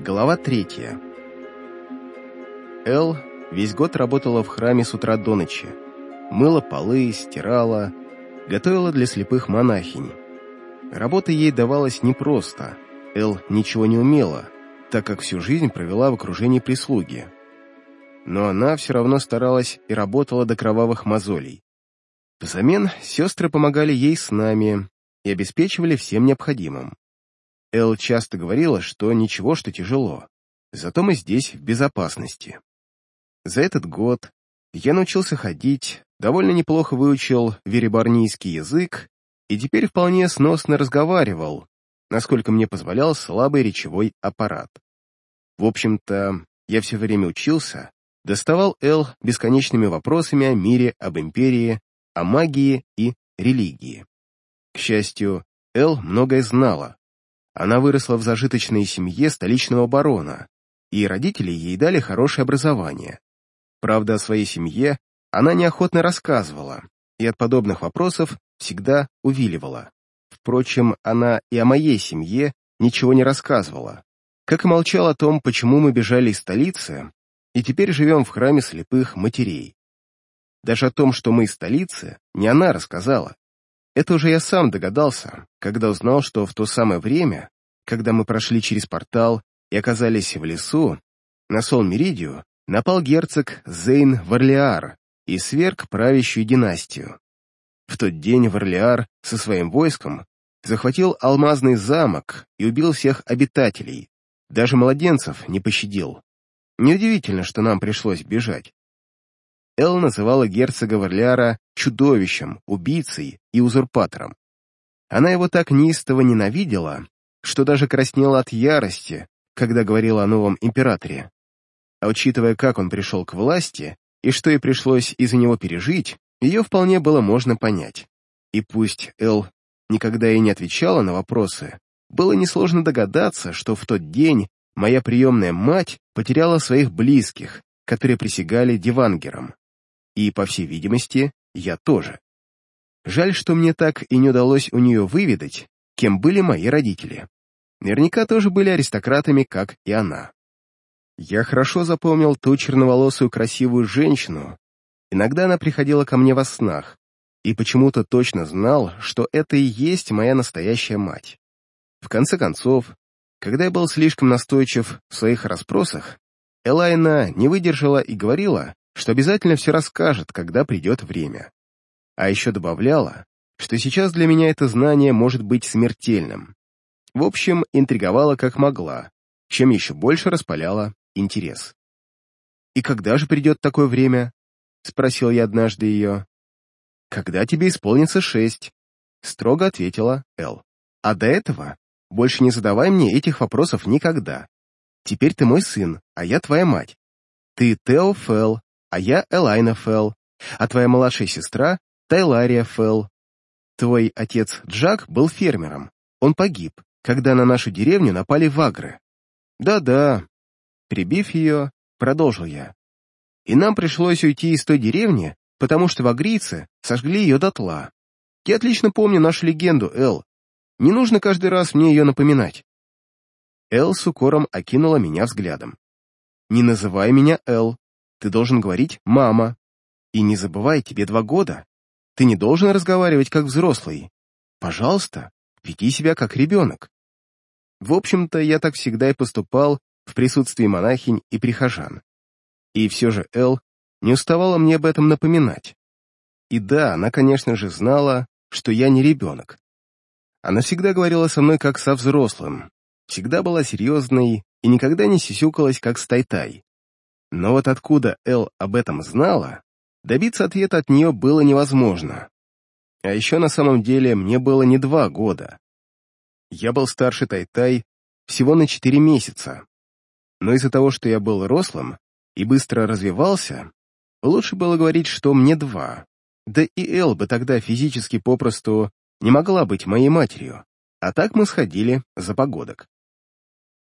Глава третья. Эл весь год работала в храме с утра до ночи. Мыла полы, стирала, готовила для слепых монахинь. Работа ей давалась непросто. Эл ничего не умела, так как всю жизнь провела в окружении прислуги. Но она все равно старалась и работала до кровавых мозолей. Взамен сестры помогали ей с нами и обеспечивали всем необходимым. Эл часто говорила, что ничего, что тяжело, зато мы здесь в безопасности. За этот год я научился ходить, довольно неплохо выучил веребарнийский язык и теперь вполне сносно разговаривал, насколько мне позволял слабый речевой аппарат. В общем-то, я все время учился, доставал Эл бесконечными вопросами о мире, об империи, о магии и религии. К счастью, Эл многое знала, она выросла в зажиточной семье столичного барона, и родители ей дали хорошее образование. Правда, о своей семье она неохотно рассказывала, и от подобных вопросов всегда увиливала. Впрочем, она и о моей семье ничего не рассказывала, как и молчал о том, почему мы бежали из столицы и теперь живем в храме слепых матерей. Даже о том, что мы из столицы, не она рассказала. Это уже я сам догадался, когда узнал, что в то самое время, когда мы прошли через портал и оказались в лесу, на Сол-Меридию напал герцог Зейн Варлиар и сверг правящую династию. В тот день Варлиар со своим войском захватил алмазный замок и убил всех обитателей, даже младенцев не пощадил. Неудивительно, что нам пришлось бежать. Эл называла герцога Варлиара чудовищем, убийцей и узурпатором. Она его так неистово ненавидела, что даже краснела от ярости, когда говорила о новом императоре. А учитывая, как он пришел к власти и что ей пришлось из-за него пережить, ее вполне было можно понять. И пусть Эл никогда и не отвечала на вопросы, было несложно догадаться, что в тот день моя приемная мать потеряла своих близких, которые присягали Дивангерам. И, по всей видимости, я тоже. Жаль, что мне так и не удалось у нее выведать, кем были мои родители. Наверняка тоже были аристократами, как и она. Я хорошо запомнил ту черноволосую красивую женщину. Иногда она приходила ко мне во снах, и почему-то точно знал, что это и есть моя настоящая мать. В конце концов, когда я был слишком настойчив в своих расспросах, Элайна не выдержала и говорила, что обязательно все расскажет, когда придет время. А еще добавляла, что сейчас для меня это знание может быть смертельным. В общем, интриговала как могла, чем еще больше распаляла интерес. «И когда же придет такое время?» — спросил я однажды ее. «Когда тебе исполнится шесть», — строго ответила Эл. «А до этого больше не задавай мне этих вопросов никогда. Теперь ты мой сын, а я твоя мать. Ты Тео Фелл, а я Элайна Фелл, а твоя младшая сестра — Тайлария Фелл. Твой отец Джак был фермером. Он погиб, когда на нашу деревню напали вагры. Да-да. Прибив ее, продолжил я. И нам пришлось уйти из той деревни, потому что вагрийцы сожгли ее дотла. Я отлично помню нашу легенду, Эл. Не нужно каждый раз мне ее напоминать. Эл с укором окинула меня взглядом. «Не называй меня Эл. Ты должен говорить «мама». И не забывай, тебе два года. Ты не должен разговаривать как взрослый. Пожалуйста, веди себя как ребенок. В общем-то, я так всегда и поступал в присутствии монахинь и прихожан. И все же Эл не уставала мне об этом напоминать. И да, она, конечно же, знала, что я не ребенок. Она всегда говорила со мной как со взрослым, всегда была серьезной и никогда не сисюкалась как с Тай-Тай. Но вот откуда Эл об этом знала, добиться ответа от нее было невозможно. А еще на самом деле мне было не два года. Я был старше Тай-Тай всего на четыре месяца. Но из-за того, что я был рослым и быстро развивался, лучше было говорить, что мне два. Да и Эл бы тогда физически попросту не могла быть моей матерью. А так мы сходили за погодок.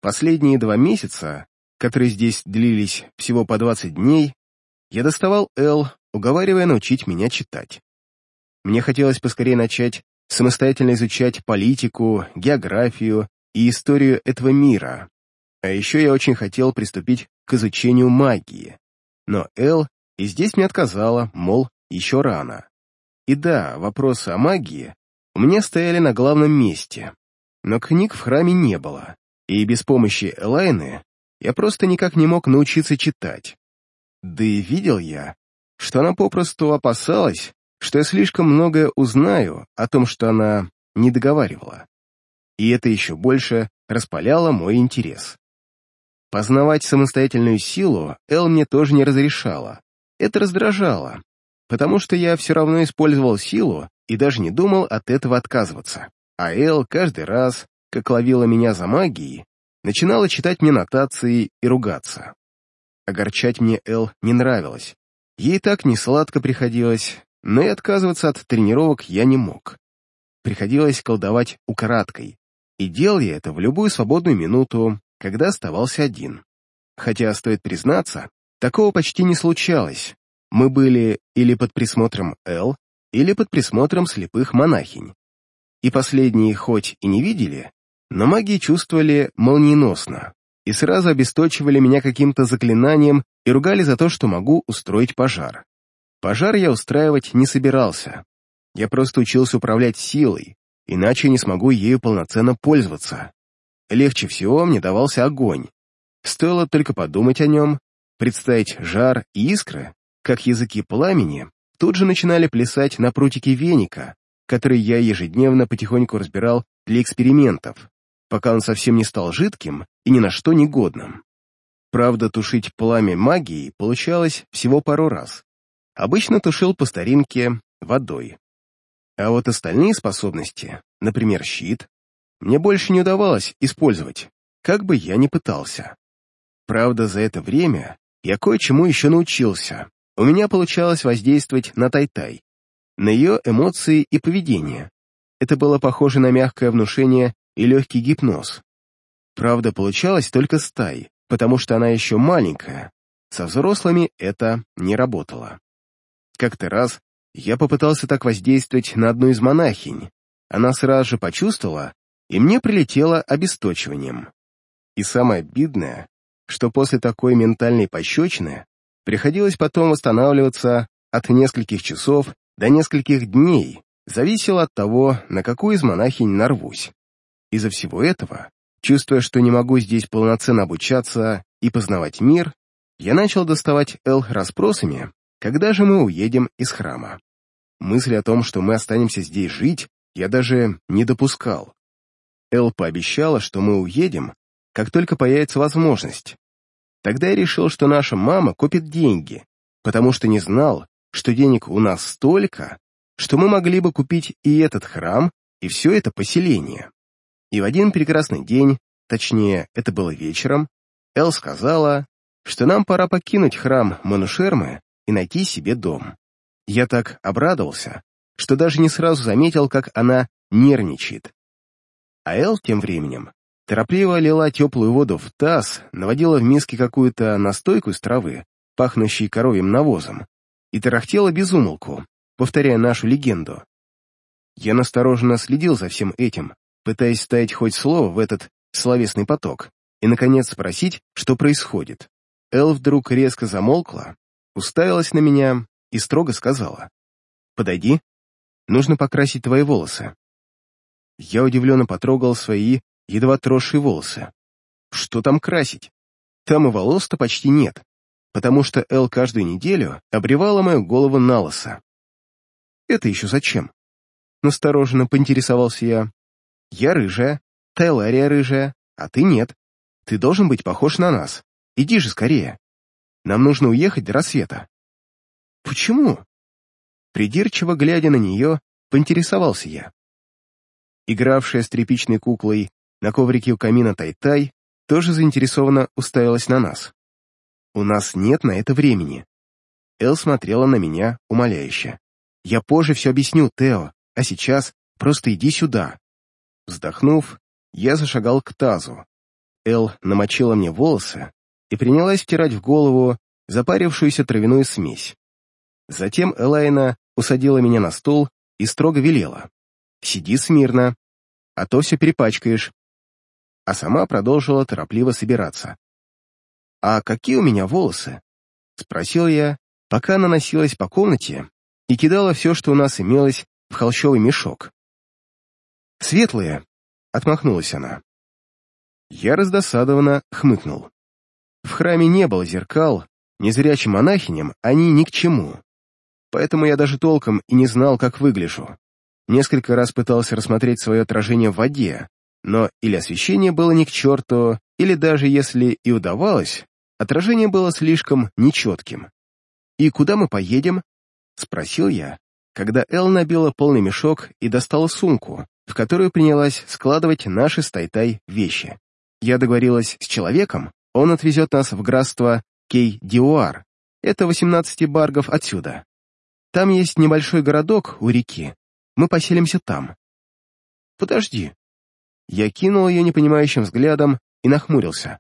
Последние два месяца которые здесь длились всего по 20 дней, я доставал Эл, уговаривая научить меня читать. Мне хотелось поскорее начать самостоятельно изучать политику, географию и историю этого мира. А еще я очень хотел приступить к изучению магии. Но Эл и здесь мне отказала, мол, еще рано. И да, вопросы о магии у меня стояли на главном месте, но книг в храме не было, и без помощи Элайны я просто никак не мог научиться читать. Да и видел я, что она попросту опасалась, что я слишком многое узнаю о том, что она не договаривала. И это еще больше распаляло мой интерес. Познавать самостоятельную силу Эл мне тоже не разрешала. Это раздражало, потому что я все равно использовал силу и даже не думал от этого отказываться. А Эл каждый раз, как ловила меня за магией, начинала читать мне нотации и ругаться. Огорчать мне Эл не нравилось. Ей так не сладко приходилось, но и отказываться от тренировок я не мог. Приходилось колдовать украдкой, и делал я это в любую свободную минуту, когда оставался один. Хотя, стоит признаться, такого почти не случалось. Мы были или под присмотром Эл, или под присмотром слепых монахинь. И последние хоть и не видели, но маги чувствовали молниеносно и сразу обесточивали меня каким-то заклинанием и ругали за то, что могу устроить пожар. Пожар я устраивать не собирался. Я просто учился управлять силой, иначе не смогу ею полноценно пользоваться. Легче всего мне давался огонь. Стоило только подумать о нем, представить жар и искры, как языки пламени тут же начинали плясать на прутике веника, который я ежедневно потихоньку разбирал для экспериментов, пока он совсем не стал жидким и ни на что не годным. Правда, тушить пламя магией получалось всего пару раз. Обычно тушил по старинке водой. А вот остальные способности, например, щит, мне больше не удавалось использовать, как бы я ни пытался. Правда, за это время я кое-чему еще научился. У меня получалось воздействовать на Тай-Тай, на ее эмоции и поведение. Это было похоже на мягкое внушение и легкий гипноз. Правда, получалось только с Тай, потому что она еще маленькая. Со взрослыми это не работало. Как-то раз я попытался так воздействовать на одну из монахинь. Она сразу же почувствовала, и мне прилетело обесточиванием. И самое обидное, что после такой ментальной пощечины приходилось потом восстанавливаться от нескольких часов до нескольких дней, зависело от того, на какую из монахинь нарвусь. Из-за всего этого, чувствуя, что не могу здесь полноценно обучаться и познавать мир, я начал доставать Эл расспросами, когда же мы уедем из храма. Мысли о том, что мы останемся здесь жить, я даже не допускал. Эл пообещала, что мы уедем, как только появится возможность. Тогда я решил, что наша мама купит деньги, потому что не знал, что денег у нас столько, что мы могли бы купить и этот храм, и все это поселение. И в один прекрасный день, точнее, это было вечером, Эл сказала, что нам пора покинуть храм Манушермы и найти себе дом. Я так обрадовался, что даже не сразу заметил, как она нервничает. А Эл тем временем торопливо лила теплую воду в таз, наводила в миске какую-то настойку из травы, пахнущей коровьим навозом, и тарахтела безумолку, повторяя нашу легенду. Я настороженно следил за всем этим, пытаясь ставить хоть слово в этот словесный поток, и, наконец, спросить, что происходит. Эл вдруг резко замолкла, уставилась на меня и строго сказала. «Подойди, нужно покрасить твои волосы». Я удивленно потрогал свои едва тросшие волосы. Что там красить? Там и волос-то почти нет, потому что Эл каждую неделю обревала мою голову на лысо. Это еще зачем? Настороженно поинтересовался я. Я рыжая, Тайлария рыжая, а ты нет. Ты должен быть похож на нас. Иди же скорее. Нам нужно уехать до рассвета. Почему? Придирчиво глядя на нее, поинтересовался я игравшая с тряпичной куклой на коврике у камина Тай-Тай, тоже заинтересованно уставилась на нас. «У нас нет на это времени». Эл смотрела на меня умоляюще. «Я позже все объясню, Тео, а сейчас просто иди сюда». Вздохнув, я зашагал к тазу. Эл намочила мне волосы и принялась втирать в голову запарившуюся травяную смесь. Затем Элайна усадила меня на стол и строго велела. Сиди смирно, а то все перепачкаешь. а сама продолжила торопливо собираться. «А какие у меня волосы?» — спросил я, пока она носилась по комнате и кидала все, что у нас имелось, в холщовый мешок. «Светлые!» — отмахнулась она. Я раздосадованно хмыкнул. В храме не было зеркал, незрячим монахиням они ни к чему. Поэтому я даже толком и не знал, как выгляжу. Несколько раз пытался рассмотреть свое отражение в воде, но или освещение было ни к черту, или даже если и удавалось, отражение было слишком нечетким. «И куда мы поедем?» — спросил я, когда Эл набила полный мешок и достала сумку, в которую принялась складывать наши с Тайтай вещи. Я договорилась с человеком, он отвезет нас в графство Кей-Диуар, это 18 баргов отсюда. Там есть небольшой городок у реки, мы поселимся там. Подожди, я кинул ее непонимающим взглядом и нахмурился.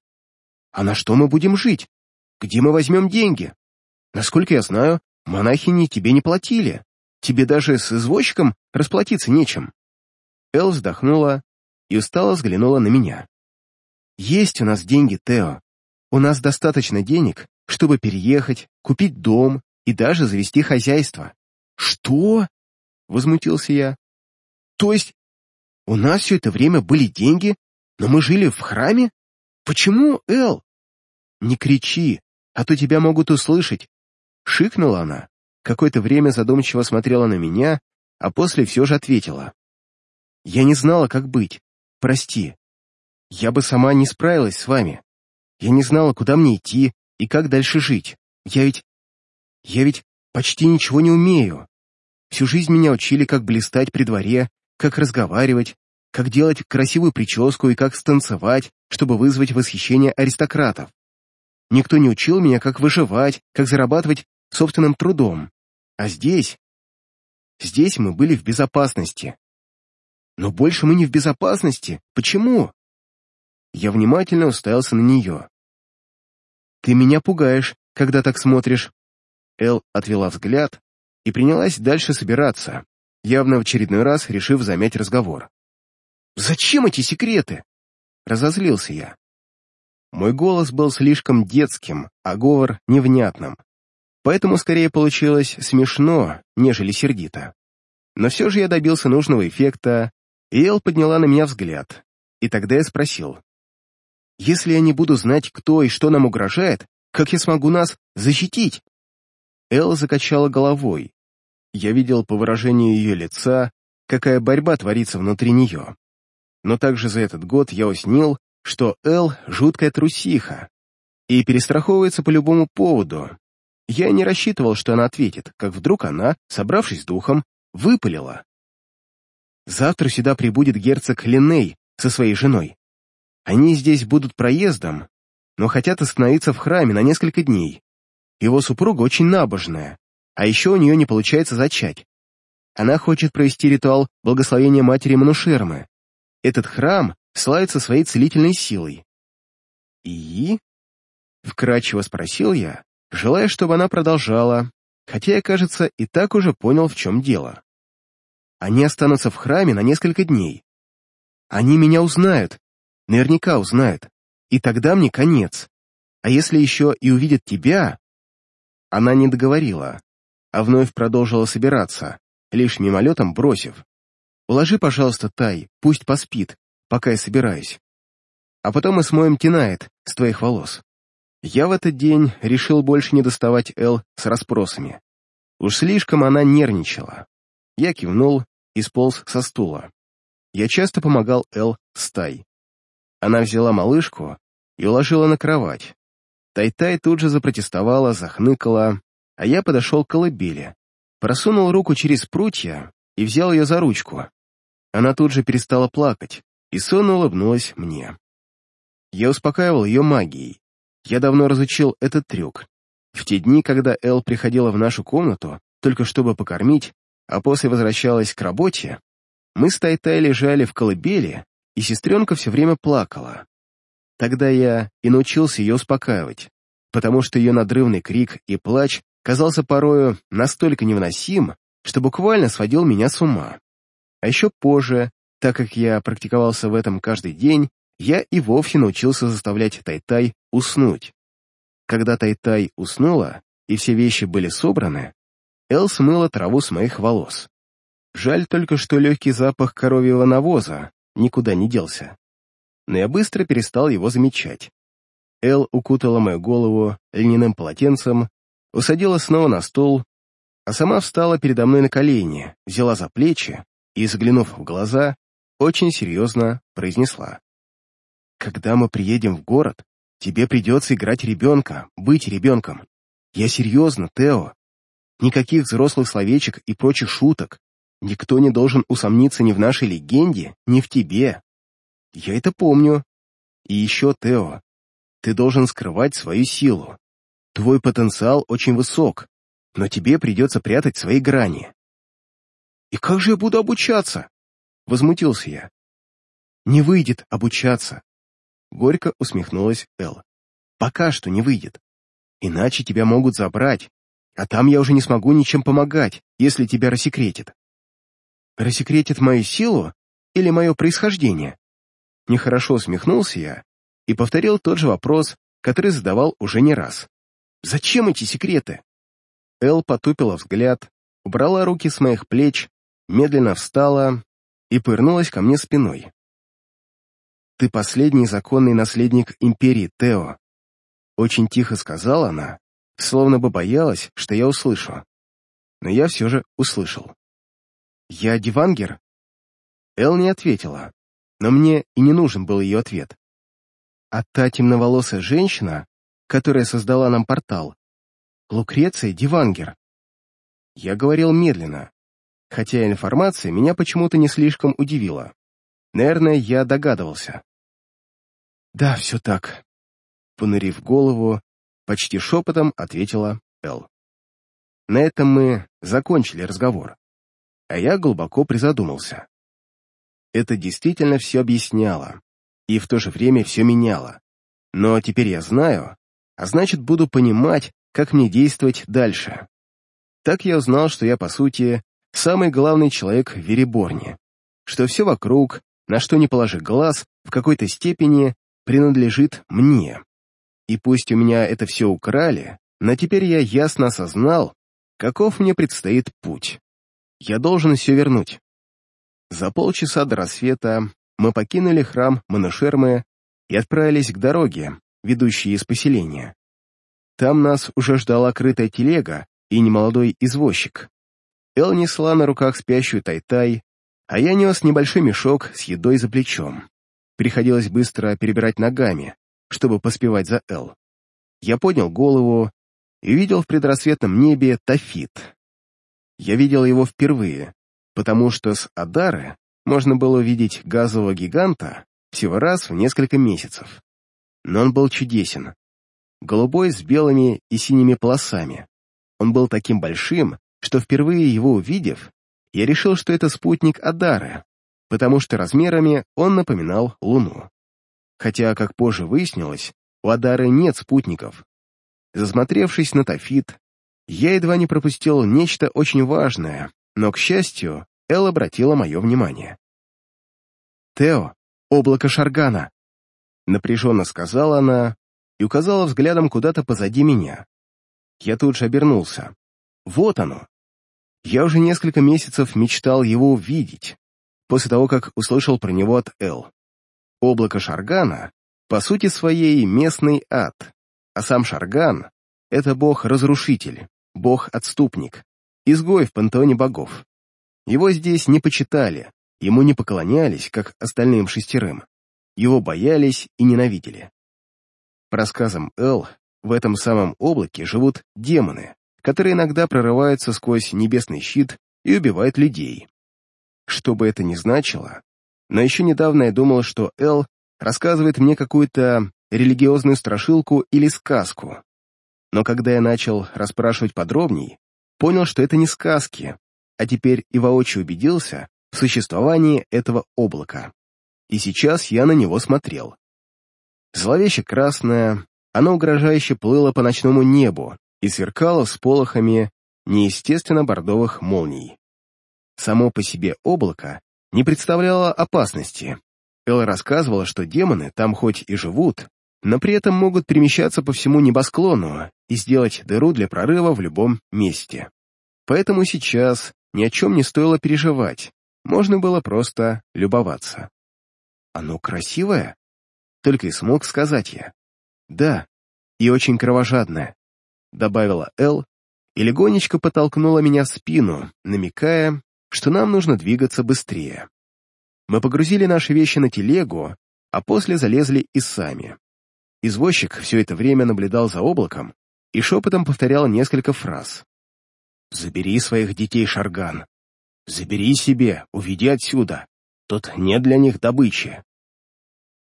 «А на что мы будем жить? Где мы возьмем деньги? Насколько я знаю, монахини тебе не платили. Тебе даже с извозчиком расплатиться нечем». Эл вздохнула и устало взглянула на меня. «Есть у нас деньги, Тео. У нас достаточно денег, чтобы переехать, купить дом и даже завести хозяйство». «Что?» — возмутился я. «То есть у нас все это время были деньги, но мы жили в храме? Почему, Эл? Не кричи, а то тебя могут услышать. Шикнула она. Какое-то время задумчиво смотрела на меня, а после все же ответила. Я не знала, как быть. Прости. Я бы сама не справилась с вами. Я не знала, куда мне идти и как дальше жить. Я ведь... Я ведь почти ничего не умею. Всю жизнь меня учили, как блистать при дворе, как разговаривать, как делать красивую прическу и как станцевать, чтобы вызвать восхищение аристократов. Никто не учил меня, как выживать, как зарабатывать собственным трудом. А здесь... Здесь мы были в безопасности. Но больше мы не в безопасности. Почему? Я внимательно уставился на нее. «Ты меня пугаешь, когда так смотришь». Эл отвела взгляд и принялась дальше собираться, явно в очередной раз решив замять разговор. «Зачем эти секреты?» — разозлился я. Мой голос был слишком детским, а говор — невнятным. Поэтому скорее получилось смешно, нежели сердито. Но все же я добился нужного эффекта, Эл подняла на меня взгляд. И тогда я спросил. «Если я не буду знать, кто и что нам угрожает, как я смогу нас защитить?» Эл закачала головой, я видел по выражению ее лица, какая борьба творится внутри нее. Но также за этот год я уснил, что Эл — жуткая трусиха и перестраховывается по любому поводу. Я не рассчитывал, что она ответит, как вдруг она, собравшись духом, выпалила. Завтра сюда прибудет герцог Линней со своей женой. Они здесь будут проездом, но хотят остановиться в храме на несколько дней. Его супруга очень набожная, а еще у нее не получается зачать. Она хочет провести ритуал благословения матери Манушермы. Этот храм славится своей целительной силой. «И?» — вкратчиво спросил я, желая, чтобы она продолжала, хотя я, кажется, и так уже понял, в чем дело. Они останутся в храме на несколько дней. Они меня узнают, наверняка узнают, и тогда мне конец. А если еще и увидят тебя...» Она не договорила, а вновь продолжила собираться, лишь мимолетом бросив. «Уложи, пожалуйста, Тай, пусть поспит, пока я собираюсь. А потом мы смоем Тинает с твоих волос». Я в этот день решил больше не доставать Эл с расспросами. Уж слишком она нервничала. Я кивнул и сполз со стула. Я часто помогал Эл с Тай. Она взяла малышку и уложила на кровать. Тай-Тай тут же запротестовала, захныкала, а я подошел к колыбели, просунул руку через прутья и взял ее за ручку. Она тут же перестала плакать и сонно улыбнулась мне. Я успокаивал ее магией. Я давно разучил этот трюк. В те дни, когда Эл приходила в нашу комнату, только чтобы покормить, а после возвращалась к работе, мы с Тайтай лежали в колыбели, и сестренка все время плакала. Тогда я и научился ее успокаивать, потому что ее надрывный крик и плач казался порою настолько невыносим, что буквально сводил меня с ума. А еще позже, так как я практиковался в этом каждый день, я и вовсе научился заставлять Тай-Тай уснуть. Когда Тай-Тай уснула, и все вещи были собраны, Эл смыла траву с моих волос. Жаль только, что легкий запах коровьего навоза никуда не делся. Но я быстро перестал его замечать. Эл укутала мою голову льняным полотенцем, усадила снова на стол, а сама встала передо мной на колени, взяла за плечи и, заглянув в глаза, очень серьезно произнесла. «Когда мы приедем в город, тебе придется играть ребенка, быть ребенком. Я серьезно, Тео. Никаких взрослых словечек и прочих шуток. Никто не должен усомниться ни в нашей легенде, ни в тебе. Я это помню. И еще, Тео, ты должен скрывать свою силу. Твой потенциал очень высок, но тебе придется прятать свои грани. «И как же я буду обучаться?» — возмутился я. «Не выйдет обучаться», — горько усмехнулась Эл. «Пока что не выйдет. Иначе тебя могут забрать, а там я уже не смогу ничем помогать, если тебя рассекретят». «Рассекретит мою силу или мое происхождение?» Нехорошо усмехнулся я и повторил тот же вопрос, который задавал уже не раз. «Зачем эти секреты?» Эл потупила взгляд, убрала руки с моих плеч, медленно встала и повернулась ко мне спиной. «Ты последний законный наследник империи, Тео», — очень тихо сказала она, словно бы боялась, что я услышу. Но я все же услышал. «Я Дивангер?» Эл не ответила, но мне и не нужен был ее ответ. А та темноволосая женщина, которая создала нам портал, Лукреция Дивангер. Я говорил медленно, хотя информация меня почему-то не слишком удивила. Наверное, я догадывался. «Да, все так», — понырив голову, почти шепотом ответила Эл. На этом мы закончили разговор, а я глубоко призадумался. Это действительно все объясняло, и в то же время все меняло. Но теперь я знаю, а значит, буду понимать, как мне действовать дальше. Так я узнал, что я, по сути, самый главный человек в Вереборне, что все вокруг, на что не положи глаз, в какой-то степени принадлежит мне. И пусть у меня это все украли, но теперь я ясно осознал, каков мне предстоит путь. Я должен все вернуть. За полчаса до рассвета мы покинули храм Манушермы и отправились к дороге, ведущей из поселения. Там нас уже ждала крытая телега и немолодой извозчик. Эл несла на руках спящую Тай-Тай, а я нес небольшой мешок с едой за плечом. Приходилось быстро перебирать ногами, чтобы поспевать за Эл. Я поднял голову и увидел в предрассветном небе Тафит. Я видел его впервые, потому что с Адары можно было увидеть газового гиганта всего раз в несколько месяцев. Но он был чудесен голубой с белыми и синими полосами. Он был таким большим, что впервые его увидев, я решил, что это спутник Адары, потому что размерами он напоминал Луну. Хотя, как позже выяснилось, у Адары нет спутников. Засмотревшись на Тафит, я едва не пропустил нечто очень важное, но, к счастью, Эл обратила мое внимание. «Тео, облако Шаргана!» Напряженно сказала она, и указала взглядом куда-то позади меня. Я тут же обернулся. Вот оно. Я уже несколько месяцев мечтал его увидеть, после того, как услышал про него от Эл. Облако Шаргана, по сути своей, местный ад, а сам Шарган — это бог-разрушитель, бог-отступник, изгой в пантеоне богов. Его здесь не почитали, ему не поклонялись, как остальным шестерым. Его боялись и ненавидели. По рассказам Эл, в этом самом облаке живут демоны, которые иногда прорываются сквозь небесный щит и убивают людей. Что бы это ни значило, но еще недавно я думал, что Эл рассказывает мне какую-то религиозную страшилку или сказку. Но когда я начал расспрашивать подробней, понял, что это не сказки, а теперь и воочию убедился в существовании этого облака. И сейчас я на него смотрел. Зловеще красное, оно угрожающе плыло по ночному небу и сверкало с полохами неестественно бордовых молний. Само по себе облако не представляло опасности, Эл рассказывала, что демоны там хоть и живут, но при этом могут перемещаться по всему небосклону и сделать дыру для прорыва в любом месте. Поэтому сейчас ни о чем не стоило переживать, можно было просто любоваться. «Оно красивое?» Только и смог сказать я. «Да, и очень кровожадное», — добавила Эл и легонечко подтолкнула меня в спину, намекая, что нам нужно двигаться быстрее. Мы погрузили наши вещи на телегу, а после залезли и сами. Извозчик все это время наблюдал за облаком и шепотом повторял несколько фраз. «Забери своих детей, Шарган. Забери себе, уведи отсюда. Тут нет для них добычи».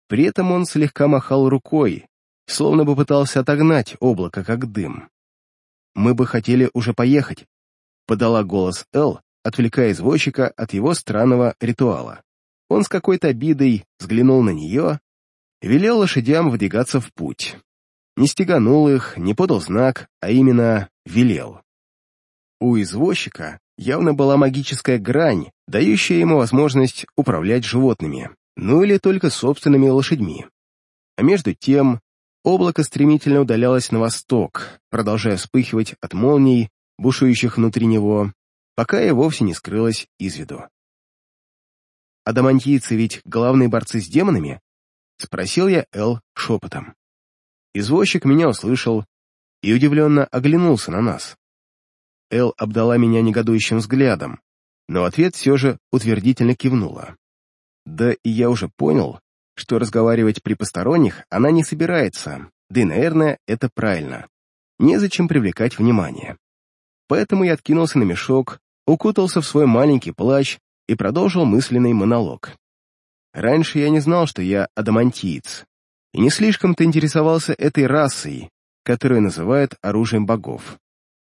При этом он слегка махал рукой, словно бы пытался отогнать облако, как дым. «Мы бы хотели уже поехать», — подала голос Эл, отвлекая извозчика от его странного ритуала. Он с какой-то обидой взглянул на нее, велел лошадям выдвигаться в путь. Не стеганул их, не подал знак, а именно велел. У извозчика явно была магическая грань, дающая ему возможность управлять животными, ну или только собственными лошадьми. А между тем, облако стремительно удалялось на восток, продолжая вспыхивать от молний, бушующих внутри него, пока и вовсе не скрылось из виду. «Адамантийцы ведь главные борцы с демонами?» — спросил я Эл шепотом. Извозчик меня услышал и удивленно оглянулся на нас. Эл обдала меня негодующим взглядом, но ответ все же утвердительно кивнула. Да и я уже понял, что разговаривать при посторонних она не собирается, да и, наверное, это правильно. Незачем привлекать внимание. Поэтому я откинулся на мешок, укутался в свой маленький плащ и продолжил мысленный монолог. Раньше я не знал, что я адамантиец, и не слишком-то интересовался этой расой, которую называют оружием богов.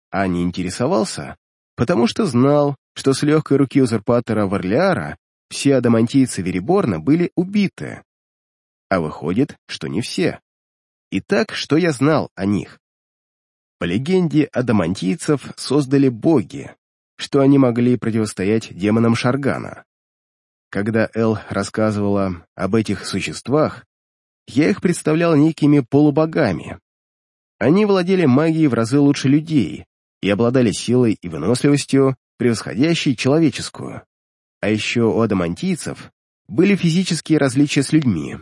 А не интересовался, потому что знал, что с легкой руки узурпатора Варлиара все адамантийцы Вереборна были убиты. А выходит, что не все. Итак, что я знал о них? По легенде, адамантийцев создали боги, что они могли противостоять демонам Шаргана. Когда Эл рассказывала об этих существах, я их представлял некими полубогами. Они владели магией в разы лучше людей и обладали силой и выносливостью, превосходящей человеческую. А еще у адамантийцев были физические различия с людьми.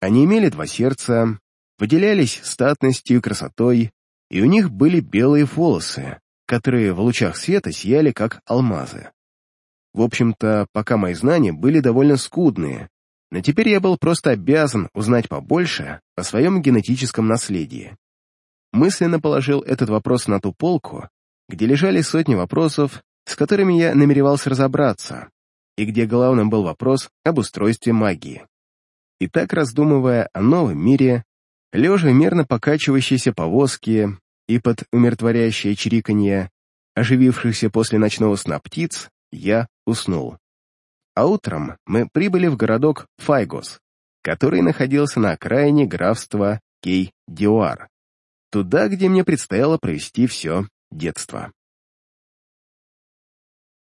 Они имели два сердца, выделялись статностью и красотой, и у них были белые волосы, которые в лучах света сияли как алмазы. В общем-то, пока мои знания были довольно скудные, но теперь я был просто обязан узнать побольше о своем генетическом наследии. Мысленно положил этот вопрос на ту полку, где лежали сотни вопросов, с которыми я намеревался разобраться, и где главным был вопрос об устройстве магии. И так, раздумывая о новом мире, лежа в мерно покачивающейся повозке, и под умиротворяющее чириканье оживившихся после ночного сна птиц я уснул. А утром мы прибыли в городок Файгос, который находился на окраине графства Кей-Диуар, туда, где мне предстояло провести все детство.